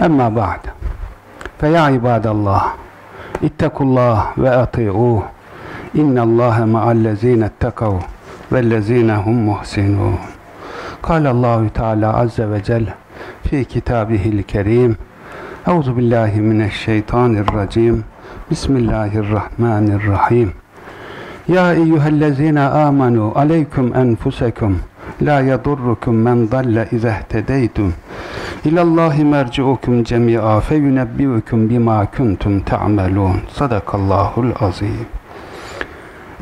Emma ba'd. Feya ibadallah. İttakullah ve ati'uh. İnnallâhe ma'allezîne ettekav vellezîne hum muhsinûn. Kâlallahu Teala azze ve celle fi kitabihil kerim. Euzu billahi mineşşeytanirracim. Bismillahirrahmanirrahim. Ya eyyühellezîne âmenû aleyküm enfusekum la yadurrukum men dalle izehtedeytum ilallahi merciukum cemi'a feyunebbiukum bima kuntum ta'melun sadakallahul azim.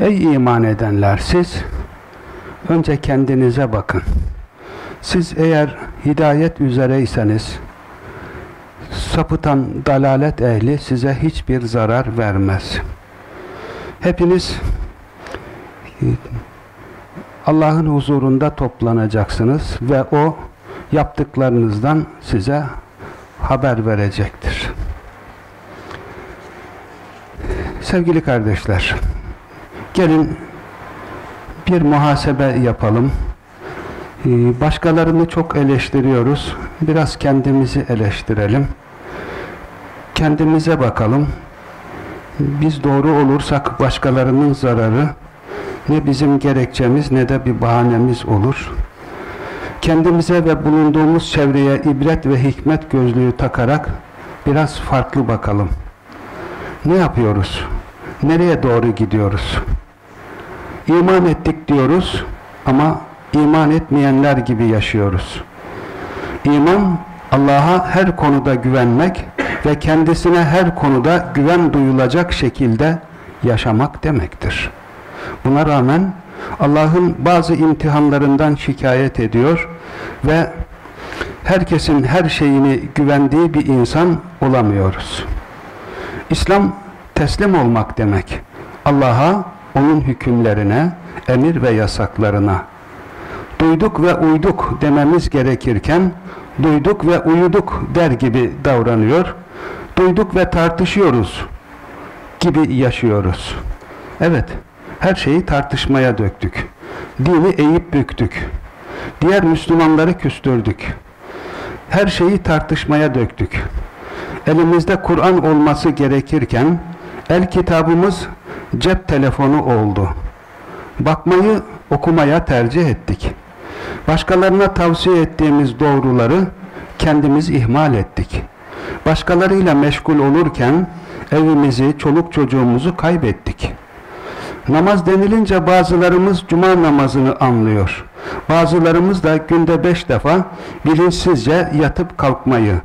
Ey iman edenler siz önce kendinize bakın. Siz eğer hidayet üzereyseniz sapıtan dalalet ehli size hiçbir zarar vermez. Hepiniz Allah'ın huzurunda toplanacaksınız ve o yaptıklarınızdan size haber verecektir. Sevgili kardeşler, gelin bir muhasebe yapalım. Ee, başkalarını çok eleştiriyoruz. Biraz kendimizi eleştirelim. Kendimize bakalım. Biz doğru olursak başkalarının zararı, ne bizim gerekçemiz ne de bir bahanemiz olur. Kendimize ve bulunduğumuz çevreye ibret ve hikmet gözlüğü takarak biraz farklı bakalım. Ne yapıyoruz? Nereye doğru gidiyoruz? İman ettik diyoruz ama iman etmeyenler gibi yaşıyoruz. İman, Allah'a her konuda güvenmek ve kendisine her konuda güven duyulacak şekilde yaşamak demektir. Buna rağmen Allah'ın bazı imtihanlarından şikayet ediyor ve herkesin her şeyini güvendiği bir insan olamıyoruz. İslam teslim olmak demek. Allah'a, onun hükümlerine, emir ve yasaklarına. Duyduk ve uyduk dememiz gerekirken duyduk ve uyuduk der gibi davranıyor. Duyduk ve tartışıyoruz gibi yaşıyoruz. Evet, her şeyi tartışmaya döktük. Dini eğip büktük. Diğer Müslümanları küstürdük. Her şeyi tartışmaya döktük. Elimizde Kur'an olması gerekirken el kitabımız cep telefonu oldu. Bakmayı okumaya tercih ettik. Başkalarına tavsiye ettiğimiz doğruları kendimiz ihmal ettik. Başkalarıyla meşgul olurken evimizi, çoluk çocuğumuzu kaybettik. Namaz denilince bazılarımız cuma namazını anlıyor. Bazılarımız da günde beş defa bilinçsizce yatıp kalkmayı.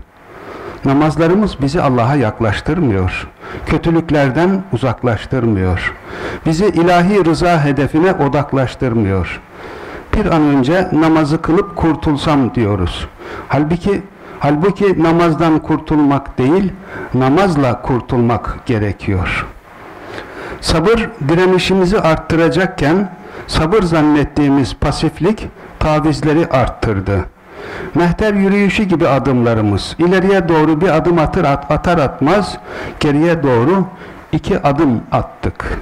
Namazlarımız bizi Allah'a yaklaştırmıyor. Kötülüklerden uzaklaştırmıyor. Bizi ilahi rıza hedefine odaklaştırmıyor. Bir an önce namazı kılıp kurtulsam diyoruz. Halbuki halbuki namazdan kurtulmak değil, namazla kurtulmak gerekiyor. Sabır direnişimizi arttıracakken sabır zannettiğimiz pasiflik tavizleri arttırdı. Mehter yürüyüşü gibi adımlarımız ileriye doğru bir adım atır at, atar atmaz geriye doğru iki adım attık.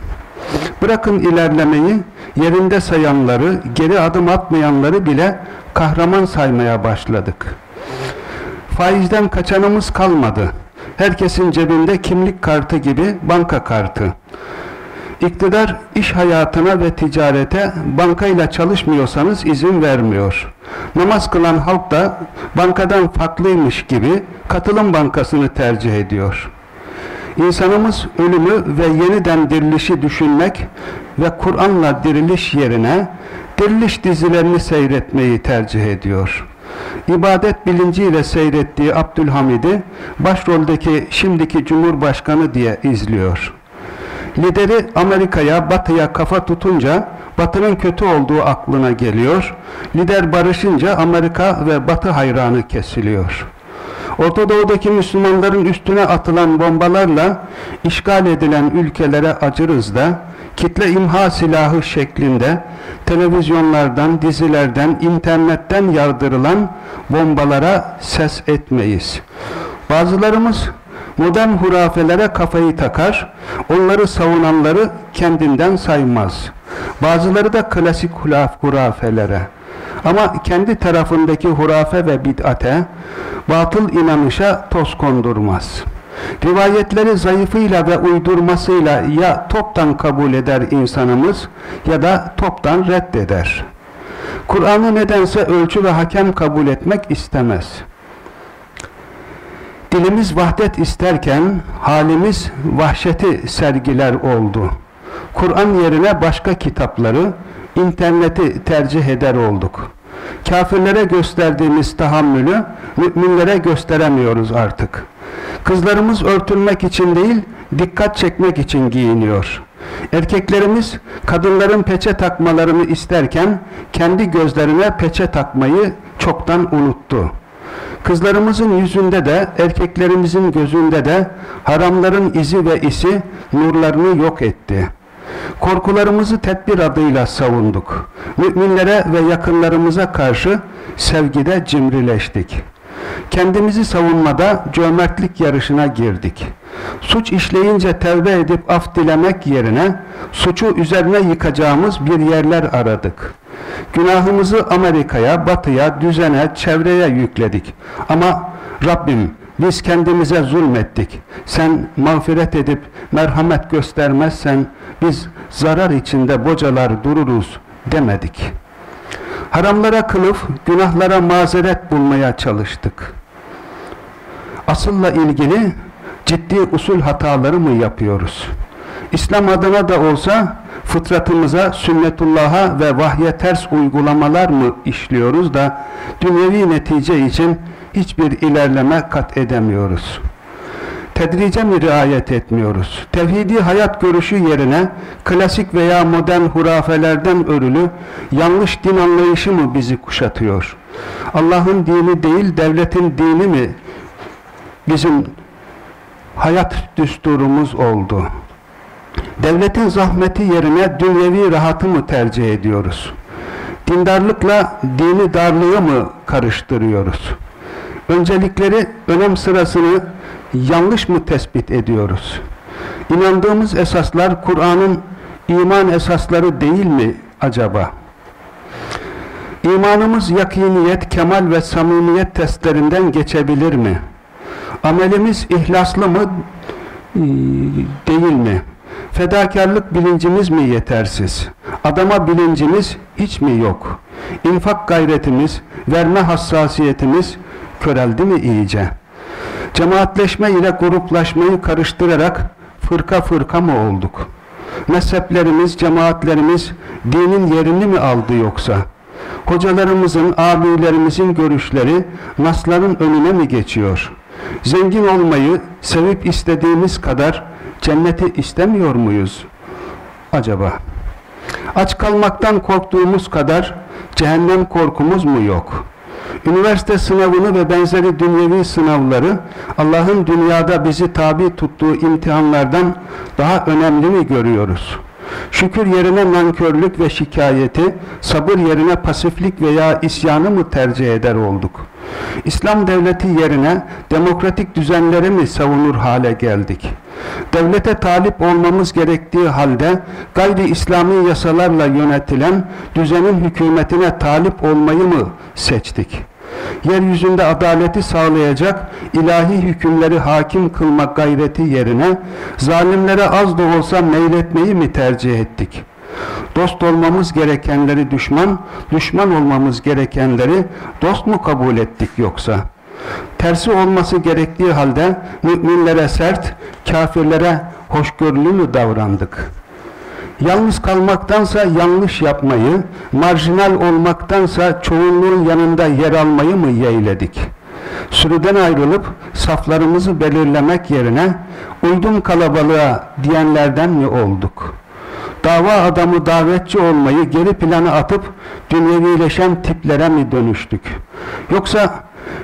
Bırakın ilerlemeyi yerinde sayanları, geri adım atmayanları bile kahraman saymaya başladık. Faizden kaçanımız kalmadı. Herkesin cebinde kimlik kartı gibi banka kartı. İktidar iş hayatına ve ticarete bankayla çalışmıyorsanız izin vermiyor. Namaz kılan halk da bankadan farklıymış gibi katılım bankasını tercih ediyor. İnsanımız ölümü ve yeniden dirilişi düşünmek ve Kur'an'la diriliş yerine diriliş dizilerini seyretmeyi tercih ediyor. İbadet bilinciyle seyrettiği Abdülhamid'i başroldeki şimdiki Cumhurbaşkanı diye izliyor. Lideri Amerika'ya, Batı'ya kafa tutunca Batı'nın kötü olduğu aklına geliyor. Lider barışınca Amerika ve Batı hayranı kesiliyor. Orta Doğu'daki Müslümanların üstüne atılan bombalarla işgal edilen ülkelere acırız da kitle imha silahı şeklinde televizyonlardan, dizilerden, internetten yardırılan bombalara ses etmeyiz. Bazılarımız modern hurafelere kafayı takar, onları savunanları kendinden saymaz. Bazıları da klasik hurafelere. Ama kendi tarafındaki hurafe ve bid'ate, batıl inanışa toz kondurmaz. Rivayetleri zayıfıyla ve uydurmasıyla ya toptan kabul eder insanımız ya da toptan reddeder. Kur'an'ı nedense ölçü ve hakem kabul etmek istemez. Dilimiz vahdet isterken halimiz vahşeti sergiler oldu. Kur'an yerine başka kitapları, interneti tercih eder olduk. Kafirlere gösterdiğimiz tahammülü müminlere gösteremiyoruz artık. Kızlarımız örtülmek için değil, dikkat çekmek için giyiniyor. Erkeklerimiz kadınların peçe takmalarını isterken kendi gözlerine peçe takmayı çoktan unuttu. Kızlarımızın yüzünde de erkeklerimizin gözünde de haramların izi ve isi nurlarını yok etti. Korkularımızı tedbir adıyla savunduk. Müminlere ve yakınlarımıza karşı sevgide cimrileştik. Kendimizi savunmada cömertlik yarışına girdik. Suç işleyince tevbe edip af dilemek yerine suçu üzerine yıkacağımız bir yerler aradık. Günahımızı Amerika'ya, batıya, düzene, çevreye yükledik. Ama Rabbim biz kendimize zulmettik. Sen mağfiret edip merhamet göstermezsen biz zarar içinde bocalar dururuz demedik. Haramlara kılıf, günahlara mazeret bulmaya çalıştık. Asılla ilgili ciddi usul hataları mı yapıyoruz? İslam adına da olsa fıtratımıza, sünnetullah'a ve vahye ters uygulamalar mı işliyoruz da dünyevi netice için hiçbir ilerleme kat edemiyoruz. Tedrice mi riayet etmiyoruz? Tevhidi hayat görüşü yerine klasik veya modern hurafelerden örülü yanlış din anlayışı mı bizi kuşatıyor? Allah'ın dini değil, devletin dini mi bizim hayat düsturumuz oldu? Devletin zahmeti yerine dünyevi rahatı mı tercih ediyoruz? Dindarlıkla dini darlığı mı karıştırıyoruz? Öncelikleri, önem sırasını yanlış mı tespit ediyoruz? İnandığımız esaslar Kur'an'ın iman esasları değil mi acaba? İmanımız yakiniyet, kemal ve samimiyet testlerinden geçebilir mi? Amelimiz ihlaslı mı ee, değil mi? Fedakarlık bilincimiz mi yetersiz? Adama bilincimiz hiç mi yok? İnfak gayretimiz, verme hassasiyetimiz köreldi mi iyice? Cemaatleşme ile gruplaşmayı karıştırarak fırka fırka mı olduk? Mezheplerimiz, cemaatlerimiz dinin yerini mi aldı yoksa? Hocalarımızın, abilerimizin görüşleri nasların önüne mi geçiyor? Zengin olmayı sevip istediğimiz kadar cenneti istemiyor muyuz acaba? Aç kalmaktan korktuğumuz kadar cehennem korkumuz mu yok? Üniversite sınavını ve benzeri dünyevi sınavları Allah'ın dünyada bizi tabi tuttuğu imtihanlardan daha önemli mi görüyoruz? Şükür yerine nankörlük ve şikayeti, sabır yerine pasiflik veya isyanı mı tercih eder olduk? İslam devleti yerine demokratik düzenleri mi savunur hale geldik? Devlete talip olmamız gerektiği halde gayri İslami yasalarla yönetilen düzenin hükümetine talip olmayı mı seçtik? Yeryüzünde adaleti sağlayacak ilahi hükümleri hakim kılmak gayreti yerine zalimlere az da olsa meyletmeyi mi tercih ettik? Dost olmamız gerekenleri düşman, düşman olmamız gerekenleri dost mu kabul ettik yoksa? Tersi olması gerektiği halde müminlere sert, kafirlere hoşgörülü mü davrandık? Yalnız kalmaktansa yanlış yapmayı, marjinal olmaktansa çoğunluğun yanında yer almayı mı yeğledik? Sürüden ayrılıp saflarımızı belirlemek yerine uydum kalabalığa diyenlerden mi olduk? Dava adamı davetçi olmayı geri plana atıp dünyevileşen tiplere mi dönüştük? Yoksa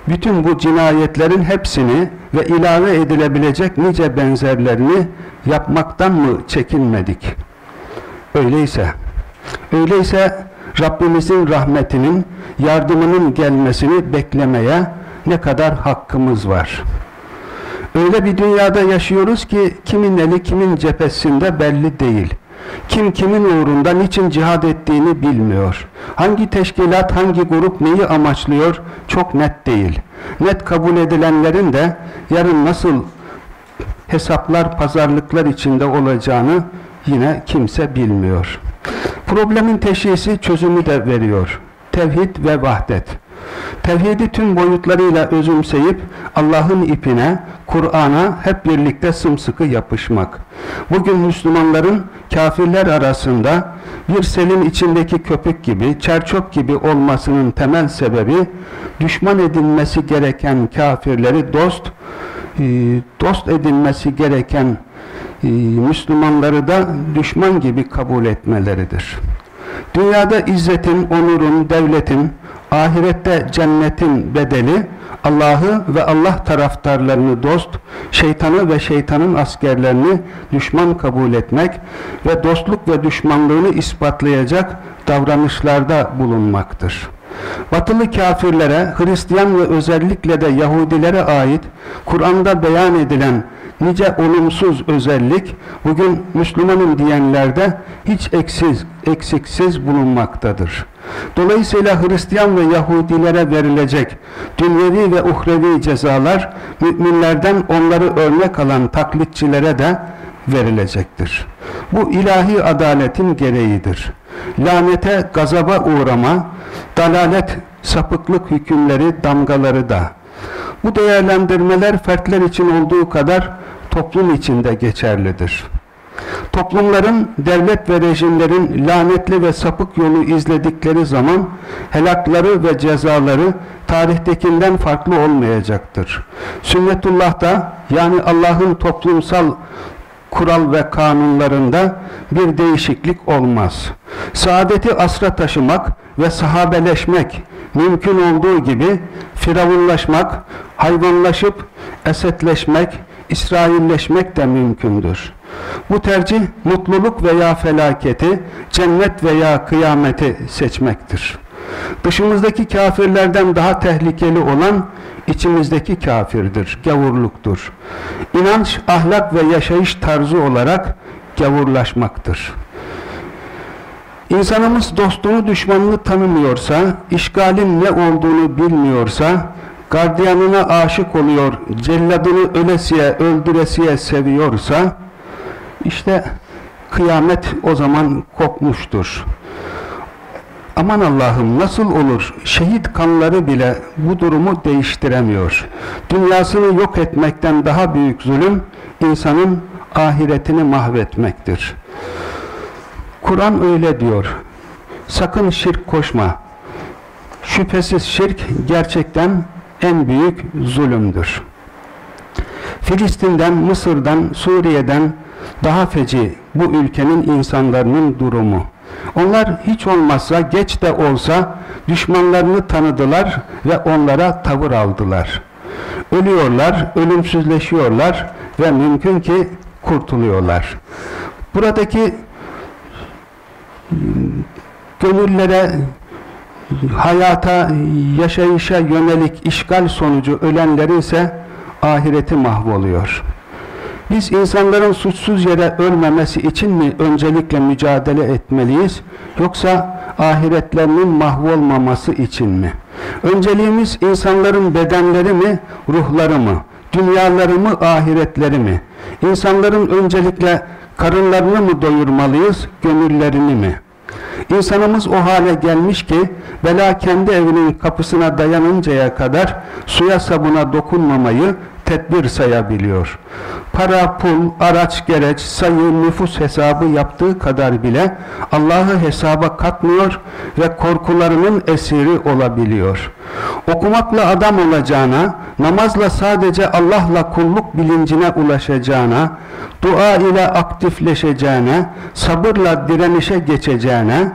bütün bu cinayetlerin hepsini ve ilave edilebilecek nice benzerlerini yapmaktan mı çekinmedik? Öyleyse, öyleyse Rabbimizin rahmetinin, yardımının gelmesini beklemeye ne kadar hakkımız var? Öyle bir dünyada yaşıyoruz ki kimin eli kimin cephesinde belli değil. Kim kimin uğrunda niçin cihad ettiğini bilmiyor. Hangi teşkilat, hangi grup neyi amaçlıyor çok net değil. Net kabul edilenlerin de yarın nasıl hesaplar, pazarlıklar içinde olacağını yine kimse bilmiyor. Problemin teşhisi çözümü de veriyor. Tevhid ve vahdet. Tevhidi tüm boyutlarıyla özümseyip Allah'ın ipine, Kur'an'a hep birlikte sımsıkı yapışmak. Bugün Müslümanların kafirler arasında bir selin içindeki köpük gibi, çerçöp gibi olmasının temel sebebi düşman edilmesi gereken kafirleri dost, e, dost edilmesi gereken Müslümanları da düşman gibi kabul etmeleridir. Dünyada izzetin, onurun, devletin, ahirette cennetin bedeli Allah'ı ve Allah taraftarlarını dost, şeytanı ve şeytanın askerlerini düşman kabul etmek ve dostluk ve düşmanlığını ispatlayacak davranışlarda bulunmaktır. Batılı kafirlere, Hristiyan ve özellikle de Yahudilere ait Kur'an'da beyan edilen nice olumsuz özellik bugün Müslümanım diyenlerde hiç eksiz, eksiksiz bulunmaktadır. Dolayısıyla Hristiyan ve Yahudilere verilecek dünyevi ve uhrevi cezalar müminlerden onları örnek alan taklitçilere de verilecektir. Bu ilahi adaletin gereğidir. Lanete, gazaba uğrama, dalalet, sapıklık hükümleri, damgaları da. Bu değerlendirmeler fertler için olduğu kadar toplum içinde geçerlidir. Toplumların, devlet ve rejimlerin lanetli ve sapık yolu izledikleri zaman helakları ve cezaları tarihtekinden farklı olmayacaktır. Sünnetullah'ta yani Allah'ın toplumsal kural ve kanunlarında bir değişiklik olmaz. Saadeti asra taşımak ve sahabeleşmek mümkün olduğu gibi firavunlaşmak, hayvanlaşıp esetleşmek, İsrailleşmek de mümkündür. Bu tercih mutluluk veya felaketi, cennet veya kıyameti seçmektir. Dışımızdaki kafirlerden daha tehlikeli olan içimizdeki kafirdir, gavurluktur. İnanç, ahlak ve yaşayış tarzı olarak gavurlaşmaktır. İnsanımız dostunu düşmanını tanımıyorsa, işgalin ne olduğunu bilmiyorsa, gardiyanına aşık oluyor, celladını ölesiye, öldüresiye seviyorsa, işte kıyamet o zaman kopmuştur. Aman Allah'ım nasıl olur? Şehit kanları bile bu durumu değiştiremiyor. Dünyasını yok etmekten daha büyük zulüm, insanın ahiretini mahvetmektir. Kur'an öyle diyor. Sakın şirk koşma. Şüphesiz şirk gerçekten en büyük zulümdür. Filistin'den, Mısır'dan, Suriye'den daha feci bu ülkenin insanların durumu. Onlar hiç olmazsa geç de olsa düşmanlarını tanıdılar ve onlara tavır aldılar. Ölüyorlar, ölümsüzleşiyorlar ve mümkün ki kurtuluyorlar. Buradaki gönüllere hayata, yaşayışa yönelik işgal sonucu ölenlerin ise ahireti mahvoluyor. Biz insanların suçsuz yere ölmemesi için mi öncelikle mücadele etmeliyiz yoksa ahiretlerinin mahvolmaması için mi? Önceliğimiz insanların bedenleri mi, ruhları mı, dünyaları mı, ahiretleri mi? İnsanların öncelikle karınlarını mı doyurmalıyız, gönüllerini mi? İnsanımız o hale gelmiş ki bela kendi evinin kapısına dayanıncaya kadar suya sabuna dokunmamayı tedbir sayabiliyor. Para, pul, araç, gereç, sayı, nüfus hesabı yaptığı kadar bile Allah'ı hesaba katmıyor ve korkularının esiri olabiliyor. Okumakla adam olacağına, namazla sadece Allah'la kulluk bilincine ulaşacağına, dua ile aktifleşeceğine, sabırla direnişe geçeceğine,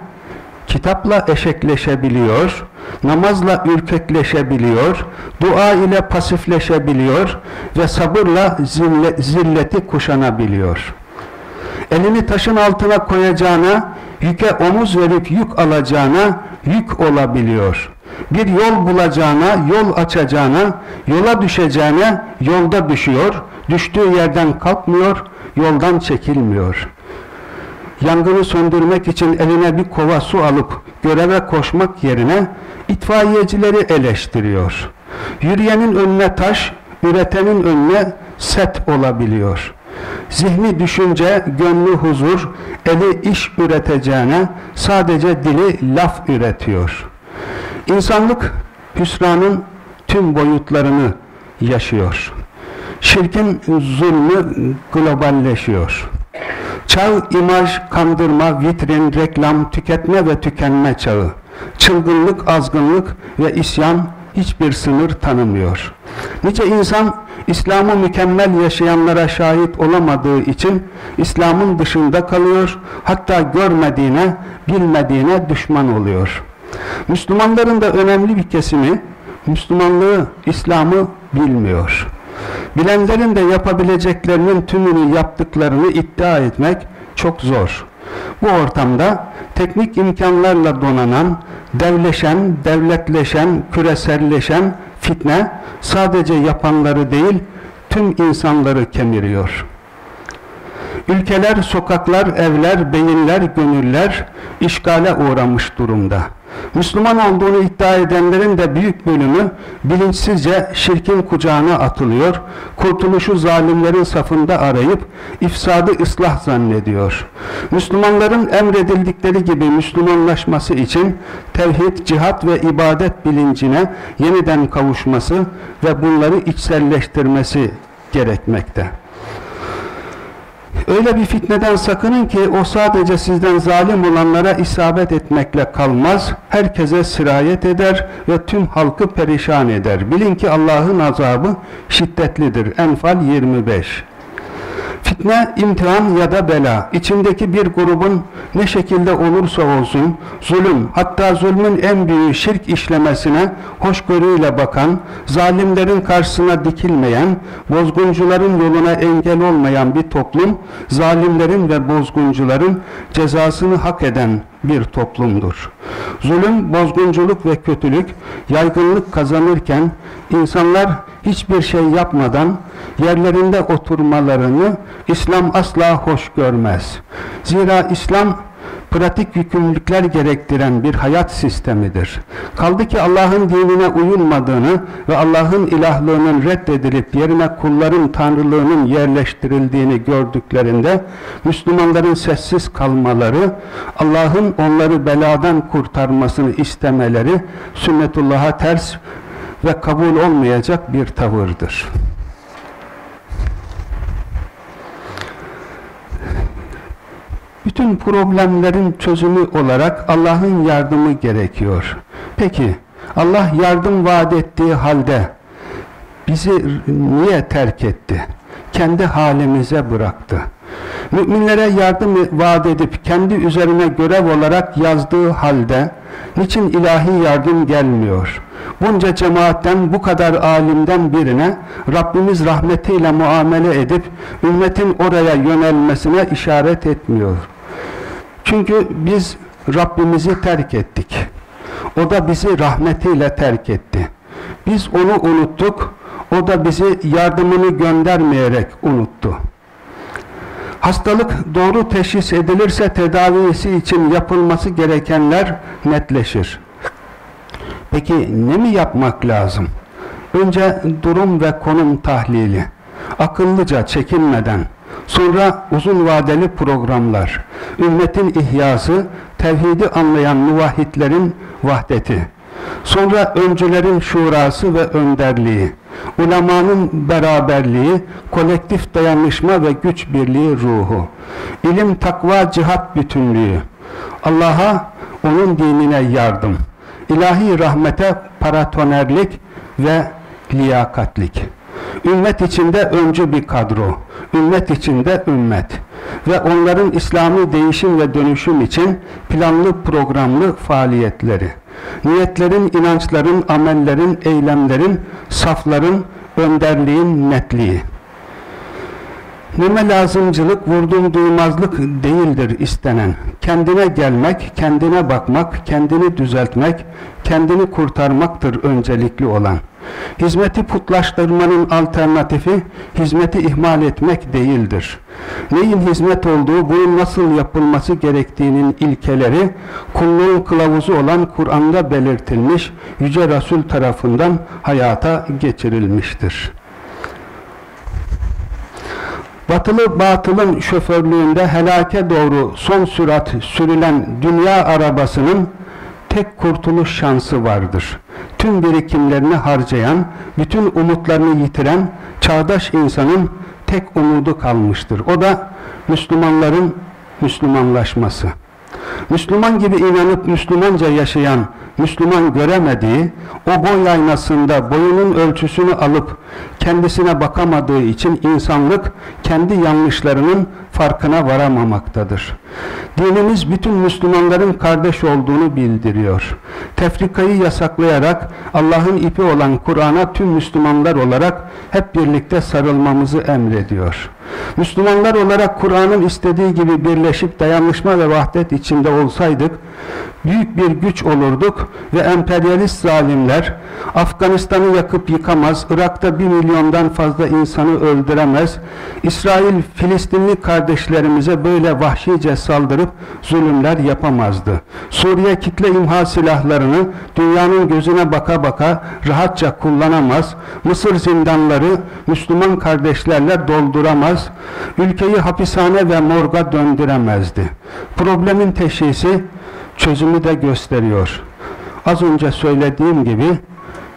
kitapla eşekleşebiliyor, namazla ürkekleşebiliyor, dua ile pasifleşebiliyor ve sabırla zille, zilleti kuşanabiliyor. Elini taşın altına koyacağına, yüke omuz verip yük alacağına yük olabiliyor. Bir yol bulacağına, yol açacağına, yola düşeceğine yolda düşüyor, düştüğü yerden kalkmıyor, yoldan çekilmiyor. Yangını söndürmek için eline bir kova su alıp göreve koşmak yerine itfaiyecileri eleştiriyor. Yürüyenin önüne taş, üretenin önüne set olabiliyor. Zihni düşünce, gönlü huzur, eli iş üreteceğine sadece dili laf üretiyor. İnsanlık hüsranın tüm boyutlarını yaşıyor. Şirkin zulmü globalleşiyor. Çağ imaj, kandırma, vitrin, reklam, tüketme ve tükenme çağı. Çılgınlık, azgınlık ve isyan hiçbir sınır tanımıyor. Nice insan İslam'ı mükemmel yaşayanlara şahit olamadığı için İslam'ın dışında kalıyor, hatta görmediğine, bilmediğine düşman oluyor. Müslümanların da önemli bir kesimi Müslümanlığı, İslam'ı bilmiyor. Bilenlerin de yapabileceklerinin tümünü yaptıklarını iddia etmek çok zor. Bu ortamda teknik imkanlarla donanan, devleşen, devletleşen, küreselleşen fitne sadece yapanları değil, tüm insanları kemiriyor. Ülkeler, sokaklar, evler, beyinler, gönüller işgale uğramış durumda. Müslüman olduğunu iddia edenlerin de büyük bölümü bilinçsizce şirkin kucağına atılıyor, kurtuluşu zalimlerin safında arayıp ifsadı ıslah zannediyor. Müslümanların emredildikleri gibi Müslümanlaşması için tevhid, cihat ve ibadet bilincine yeniden kavuşması ve bunları içselleştirmesi gerekmekte. Öyle bir fitneden sakının ki o sadece sizden zalim olanlara isabet etmekle kalmaz, herkese sirayet eder ve tüm halkı perişan eder. Bilin ki Allah'ın azabı şiddetlidir. Enfal 25 Fitne, imtihan ya da bela, içindeki bir grubun ne şekilde olursa olsun, zulüm, hatta zulmün en büyüğü şirk işlemesine hoşgörüyle bakan, zalimlerin karşısına dikilmeyen, bozguncuların yoluna engel olmayan bir toplum, zalimlerin ve bozguncuların cezasını hak eden bir toplumdur. Zulüm, bozgunculuk ve kötülük yaygınlık kazanırken insanlar hiçbir şey yapmadan yerlerinde oturmalarını İslam asla hoş görmez. Zira İslam pratik yükümlülükler gerektiren bir hayat sistemidir. Kaldı ki Allah'ın dinine uyulmadığını ve Allah'ın ilahlığının reddedilip yerine kulların tanrılığının yerleştirildiğini gördüklerinde Müslümanların sessiz kalmaları, Allah'ın onları beladan kurtarmasını istemeleri sünnetullah'a ters ve kabul olmayacak bir tavırdır. Bütün problemlerin çözümü olarak Allah'ın yardımı gerekiyor. Peki Allah yardım vaat ettiği halde bizi niye terk etti? Kendi halimize bıraktı. Müminlere yardım vaat edip kendi üzerine görev olarak yazdığı halde niçin ilahi yardım gelmiyor? Bunca cemaatten bu kadar alimden birine Rabbimiz rahmetiyle muamele edip ümmetin oraya yönelmesine işaret etmiyor. Çünkü biz Rabbimizi terk ettik. O da bizi rahmetiyle terk etti. Biz onu unuttuk. O da bizi yardımını göndermeyerek unuttu. Hastalık doğru teşhis edilirse tedavisi için yapılması gerekenler netleşir. Peki ne mi yapmak lazım? Önce durum ve konum tahlili. Akıllıca, çekinmeden. Sonra uzun vadeli programlar. Ümmetin ihyası, tevhidi anlayan muvahhidlerin vahdeti. Sonra öncülerin şurası ve önderliği. Ulemanın beraberliği, kolektif dayanışma ve güç birliği ruhu. İlim, takva, cihat bütünlüğü. Allah'a, onun dinine yardım ilahi rahmete paratonerlik ve liyakatlik. Ümmet içinde öncü bir kadro, ümmet içinde ümmet ve onların İslami değişim ve dönüşüm için planlı programlı faaliyetleri. Niyetlerin, inançların, amellerin, eylemlerin, safların, önderliğin netliği. Neme lazımcılık, vurdum duymazlık değildir istenen. Kendine gelmek, kendine bakmak, kendini düzeltmek, kendini kurtarmaktır öncelikli olan. Hizmeti putlaştırmanın alternatifi, hizmeti ihmal etmek değildir. Neyin hizmet olduğu, bunun nasıl yapılması gerektiğinin ilkeleri, kulluğun kılavuzu olan Kur'an'da belirtilmiş, Yüce Resul tarafından hayata geçirilmiştir. Batılı batılın şoförlüğünde helake doğru son sürat sürülen dünya arabasının tek kurtuluş şansı vardır. Tüm birikimlerini harcayan, bütün umutlarını yitiren çağdaş insanın tek umudu kalmıştır. O da Müslümanların Müslümanlaşması. Müslüman gibi inanıp Müslümanca yaşayan, Müslüman göremediği, o boy aynasında boyunun ölçüsünü alıp kendisine bakamadığı için insanlık kendi yanlışlarının farkına varamamaktadır. Dinimiz bütün Müslümanların kardeş olduğunu bildiriyor. Tefrikayı yasaklayarak Allah'ın ipi olan Kur'an'a tüm Müslümanlar olarak hep birlikte sarılmamızı emrediyor. Müslümanlar olarak Kur'an'ın istediği gibi birleşip dayanışma ve vahdet içinde olsaydık, büyük bir güç olurduk ve emperyalist zalimler Afganistan'ı yakıp yıkamaz, Irak'ta bir milyondan fazla insanı öldüremez, İsrail Filistinli kardeşlerimize böyle vahşice saldırıp zulümler yapamazdı. Suriye kitle imha silahlarını dünyanın gözüne baka baka rahatça kullanamaz, Mısır zindanları Müslüman kardeşlerle dolduramaz, ülkeyi hapishane ve morga döndüremezdi. Problemin teşhisi çözümü de gösteriyor. Az önce söylediğim gibi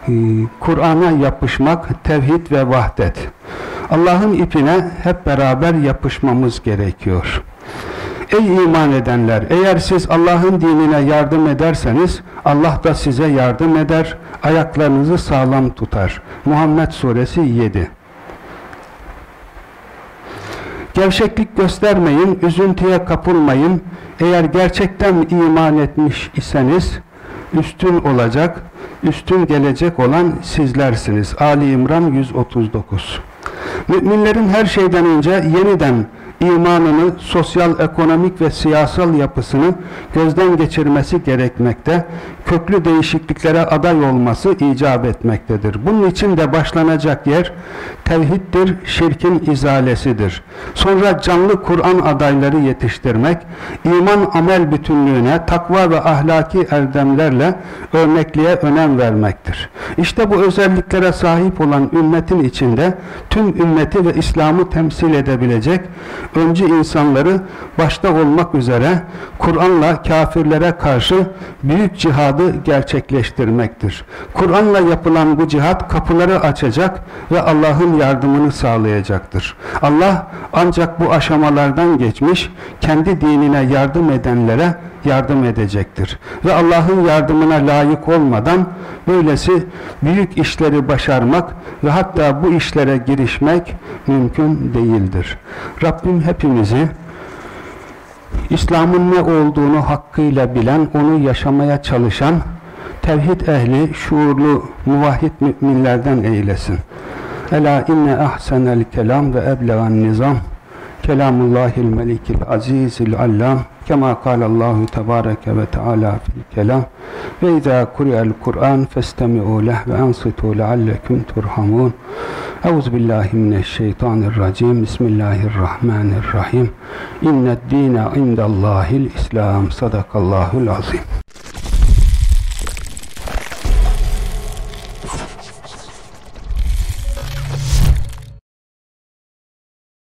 e, Kur'an'a yapışmak tevhid ve vahdet. Allah'ın ipine hep beraber yapışmamız gerekiyor. Ey iman edenler! Eğer siz Allah'ın dinine yardım ederseniz Allah da size yardım eder, ayaklarınızı sağlam tutar. Muhammed Suresi 7 Gevşeklik göstermeyin, üzüntüye kapılmayın. Eğer gerçekten iman etmiş iseniz üstün olacak, üstün gelecek olan sizlersiniz. Ali İmran 139 Müminlerin her şeyden önce yeniden imanını, sosyal, ekonomik ve siyasal yapısını gözden geçirmesi gerekmekte, köklü değişikliklere aday olması icap etmektedir. Bunun için de başlanacak yer tevhiddir, şirkin izalesidir. Sonra canlı Kur'an adayları yetiştirmek, iman amel bütünlüğüne, takva ve ahlaki erdemlerle örnekliğe önem vermektir. İşte bu özelliklere sahip olan ümmetin içinde tüm ümmeti ve İslam'ı temsil edebilecek öncü insanları başta olmak üzere Kur'an'la kafirlere karşı büyük cihadı gerçekleştirmektir. Kur'an'la yapılan bu cihat kapıları açacak ve Allah'ın yardımını sağlayacaktır. Allah ancak bu aşamalardan geçmiş kendi dinine yardım edenlere yardım edecektir. Ve Allah'ın yardımına layık olmadan böylesi büyük işleri başarmak ve hatta bu işlere girişmek mümkün değildir. Rabbim hepimizi İslam'ın ne olduğunu hakkıyla bilen, onu yaşamaya çalışan, tevhid ehli, şuurlu, muvahhid müminlerden eylesin. Ela inne ahsenel kelam ve eblegan nizam kelamullahil melikil azizil allam kema kâlallahu tebâreke ve teâlâ fil kelam ve izâ kuri'el Kur'an festemi'û leh ve ansitû lealleküm turhamûn. Euzubillahimineşşeytanirracim Bismillahirrahmanirrahim İnned dîne indallâhil İslam Sadakallahul azim